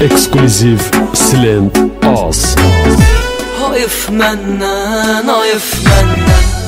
exklusiv Silent Ass. Naif menne, naif menne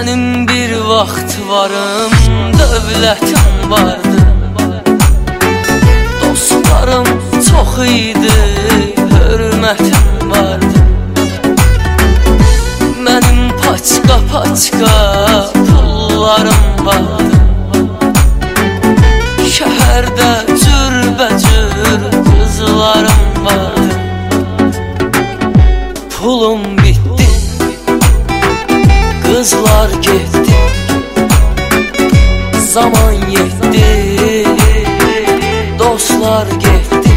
Benim bir vaxt varım dövlətim vardı Dostlarım çox idi hörmətim vardı Mənim paçka paçka pullarım vardı Şəhərdə cürbəcür qızlarım vardı Pulum terk etti Zaman yetti Dostlar gitti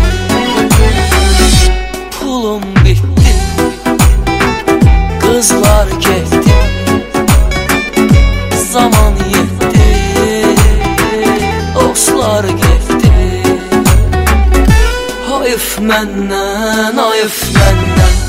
Pulum bitti Kızlar gitti Zaman yetti Dostlar gitti Hayıf menden, hayıf menden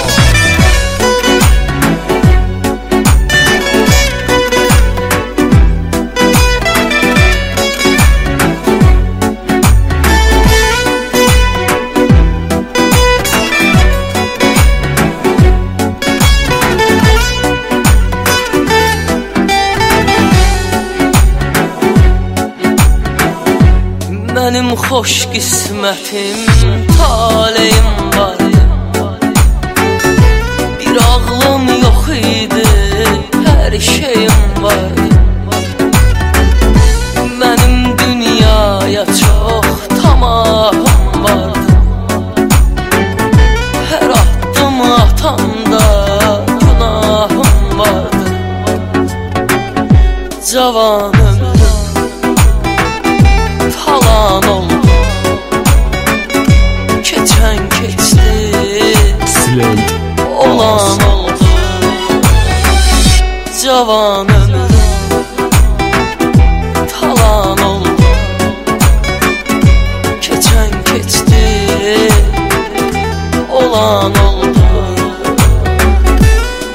benim hoş kismetim taleyim bari bir aklım yok idi her şeyim var benim dünyaya çok tamahım var her attım atamda günahım vardı cavanım canınız talan oldu Keçen keçti olan oldu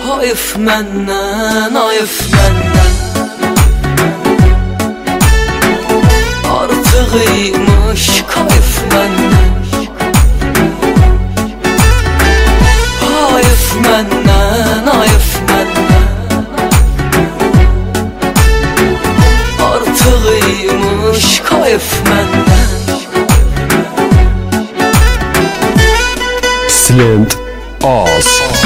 Hayıf menden hayıf menden Artığıymış kayıf menden Hayıf menden hayıf Resilient Ass.